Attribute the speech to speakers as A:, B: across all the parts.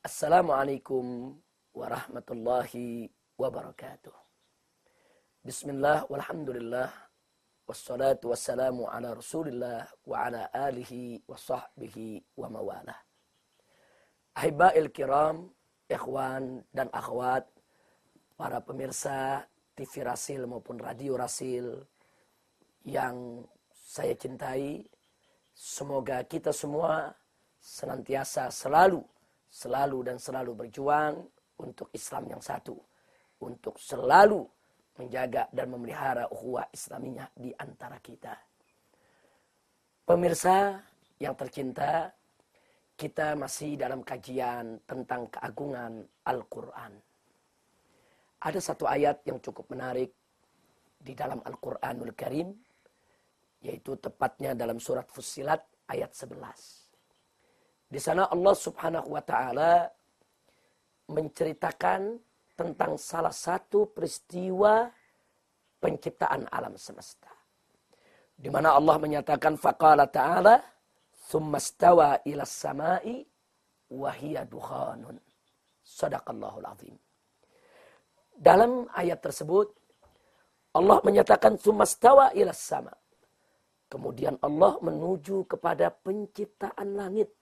A: Assalamualaikum warahmatullahi wabarakatuh. Bismillah walhamdulillah wassalatu wassalamu ala rasulillah wa ala alihi wa sahbihi wa mawalah. Ahibail kiram, ikhwan dan akhwat, para pemirsa TV Rasil maupun Radio Rasil yang saya cintai, semoga kita semua senantiasa selalu, selalu dan selalu berjuang untuk Islam yang satu. Untuk selalu menjaga dan memelihara ukhuwah Islaminya di antara kita. Pemirsa yang tercinta, kita masih dalam kajian tentang keagungan Al-Quran. Ada satu ayat yang cukup menarik di dalam Al-Quranul Karim, yaitu tepatnya dalam surat Fussilat ayat 11. Di sana Allah subhanahu wa ta'ala menceritakan tentang salah satu peristiwa penciptaan alam semesta. Di mana Allah menyatakan faqala ta'ala thumma stawa ila samai wa hiya dukhanun. Sadaqallahul azim. Dalam ayat tersebut Allah menyatakan thumma stawa ila sama. Kemudian Allah menuju kepada penciptaan langit.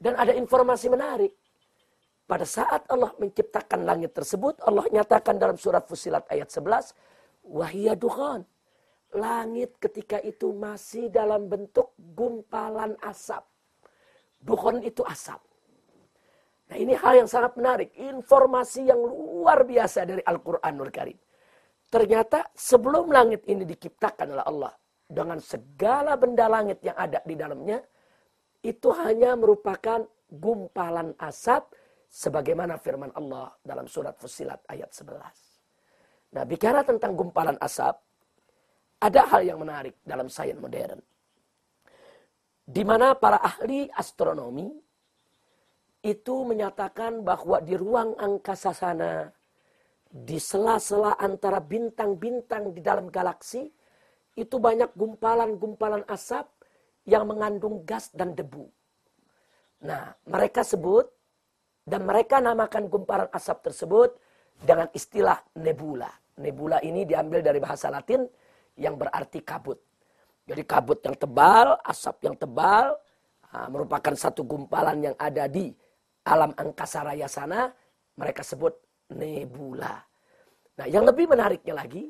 A: Dan ada informasi menarik. Pada saat Allah menciptakan langit tersebut, Allah nyatakan dalam surat Fusilat ayat 11, wahia duhan. Langit ketika itu masih dalam bentuk gumpalan asap. Duhan itu asap. Nah ini hal yang sangat menarik. Informasi yang luar biasa dari Al-Quranul Karim. Ternyata sebelum langit ini diciptakan oleh Allah. Dengan segala benda langit yang ada di dalamnya. Itu hanya merupakan gumpalan asap sebagaimana firman Allah dalam surat Fusilat ayat 11. Nah, bicara tentang gumpalan asap, ada hal yang menarik dalam sains modern. Di mana para ahli astronomi itu menyatakan bahwa di ruang angkasa sana, di sela-sela antara bintang-bintang di dalam galaksi, itu banyak gumpalan-gumpalan asap yang mengandung gas dan debu. Nah, mereka sebut dan mereka namakan gumpalan asap tersebut dengan istilah nebula. Nebula ini diambil dari bahasa Latin yang berarti kabut. Jadi kabut yang tebal, asap yang tebal, merupakan satu gumpalan yang ada di alam angkasa raya sana. Mereka sebut nebula. Nah yang lebih menariknya lagi,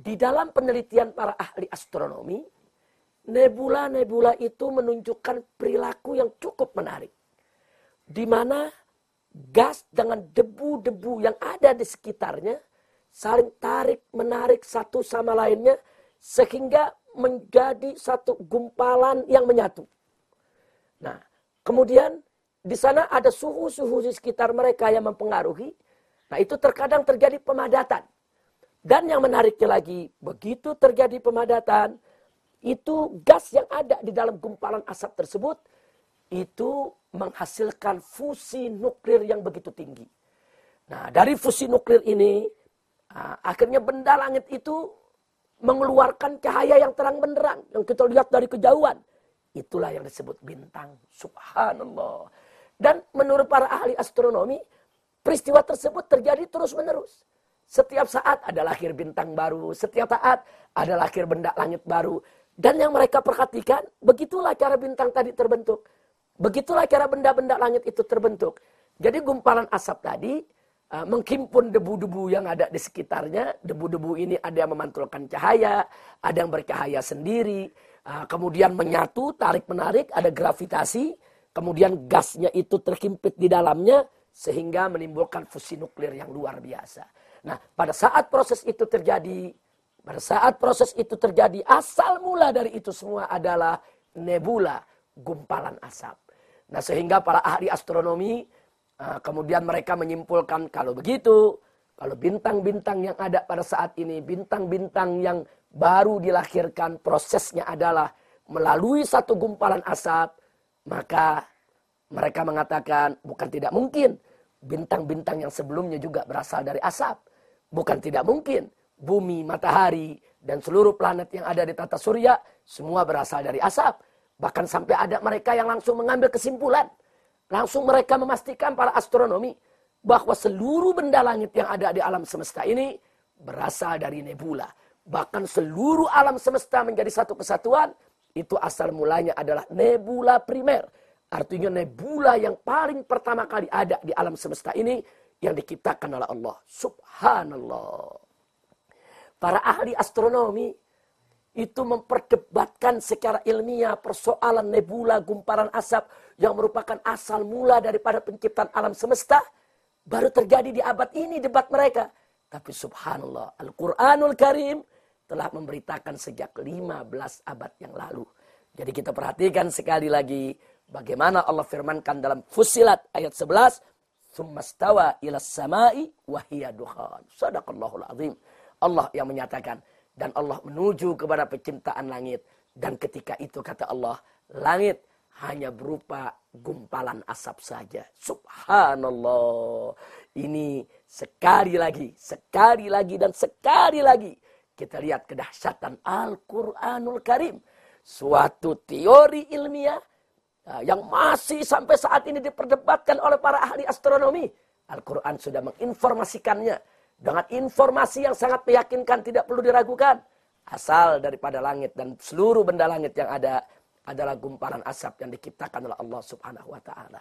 A: di dalam penelitian para ahli astronomi, nebula-nebula itu menunjukkan perilaku yang cukup menarik. Di mana gas dengan debu-debu yang ada di sekitarnya saling tarik menarik satu sama lainnya sehingga menjadi satu gumpalan yang menyatu. Nah, kemudian di sana ada suhu-suhu di sekitar mereka yang mempengaruhi. Nah, itu terkadang terjadi pemadatan. Dan yang menariknya lagi, begitu terjadi pemadatan, itu gas yang ada di dalam gumpalan asap tersebut itu menghasilkan fusi nuklir yang begitu tinggi. Nah, dari fusi nuklir ini, ah, akhirnya benda langit itu mengeluarkan cahaya yang terang benderang. Yang kita lihat dari kejauhan. Itulah yang disebut bintang. Subhanallah. Dan menurut para ahli astronomi, peristiwa tersebut terjadi terus menerus. Setiap saat ada lahir bintang baru. Setiap saat ada lahir benda langit baru. Dan yang mereka perhatikan, begitulah cara bintang tadi terbentuk. Begitulah cara benda-benda langit itu terbentuk. Jadi gumpalan asap tadi uh, menghimpun debu-debu yang ada di sekitarnya. Debu-debu ini ada yang memantulkan cahaya, ada yang bercahaya sendiri. Uh, kemudian menyatu, tarik-menarik, ada gravitasi. Kemudian gasnya itu terhimpit di dalamnya sehingga menimbulkan fusi nuklir yang luar biasa. Nah, pada saat proses itu terjadi, pada saat proses itu terjadi, asal mula dari itu semua adalah nebula, gumpalan asap. Nah sehingga para ahli astronomi uh, kemudian mereka menyimpulkan kalau begitu, kalau bintang-bintang yang ada pada saat ini, bintang-bintang yang baru dilahirkan prosesnya adalah melalui satu gumpalan asap, maka mereka mengatakan bukan tidak mungkin bintang-bintang yang sebelumnya juga berasal dari asap. Bukan tidak mungkin bumi, matahari, dan seluruh planet yang ada di tata surya semua berasal dari asap. Bahkan sampai ada mereka yang langsung mengambil kesimpulan. Langsung mereka memastikan para astronomi bahwa seluruh benda langit yang ada di alam semesta ini berasal dari nebula. Bahkan seluruh alam semesta menjadi satu kesatuan, itu asal mulanya adalah nebula primer. Artinya nebula yang paling pertama kali ada di alam semesta ini yang diciptakan oleh Allah. Subhanallah. Para ahli astronomi itu memperdebatkan secara ilmiah persoalan nebula gumparan asap yang merupakan asal mula daripada penciptaan alam semesta baru terjadi di abad ini debat mereka. Tapi subhanallah Al-Qur'anul Karim telah memberitakan sejak 15 abad yang lalu. Jadi kita perhatikan sekali lagi bagaimana Allah firmankan dalam Fusilat ayat 11 summastawa ila samai wahiyya dukhan. Sadaqallahul azim Allah yang menyatakan dan Allah menuju kepada penciptaan langit. Dan ketika itu kata Allah, langit hanya berupa gumpalan asap saja. Subhanallah. Ini sekali lagi, sekali lagi dan sekali lagi. Kita lihat kedahsyatan Al-Quranul Karim. Suatu teori ilmiah uh, yang masih sampai saat ini diperdebatkan oleh para ahli astronomi. Al-Quran sudah menginformasikannya dengan informasi yang sangat meyakinkan tidak perlu diragukan. Asal daripada langit dan seluruh benda langit yang ada adalah gumpalan asap yang diciptakan oleh Allah Subhanahu wa taala.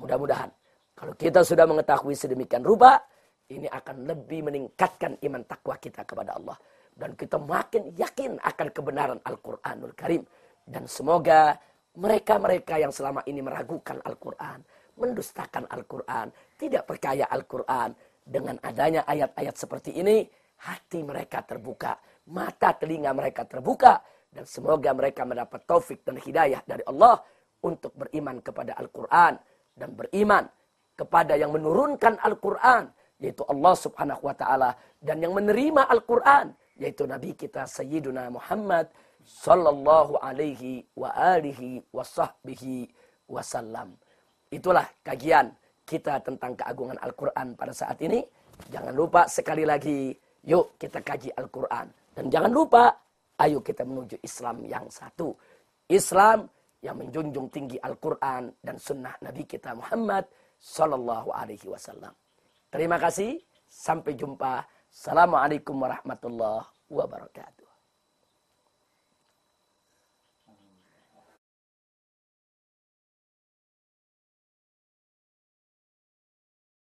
A: Mudah-mudahan kalau kita sudah mengetahui sedemikian rupa, ini akan lebih meningkatkan iman takwa kita kepada Allah dan kita makin yakin akan kebenaran Al-Qur'anul Karim dan semoga mereka-mereka yang selama ini meragukan Al-Qur'an, mendustakan Al-Qur'an, tidak percaya Al-Qur'an, dengan adanya ayat-ayat seperti ini, hati mereka terbuka, mata telinga mereka terbuka, dan semoga mereka mendapat taufik dan hidayah dari Allah untuk beriman kepada Al-Quran dan beriman kepada yang menurunkan Al-Quran, yaitu Allah subhanahu wa ta'ala, dan yang menerima Al-Quran, yaitu Nabi kita Sayyiduna Muhammad sallallahu alaihi wa alihi wa sahbihi wasallam. Itulah kajian kita tentang keagungan Al-Quran pada saat ini. Jangan lupa sekali lagi, yuk kita kaji Al-Quran. Dan jangan lupa, ayo kita menuju Islam yang satu. Islam yang menjunjung tinggi Al-Quran dan sunnah Nabi kita Muhammad Sallallahu Alaihi Wasallam. Terima kasih, sampai jumpa. Assalamualaikum warahmatullahi wabarakatuh.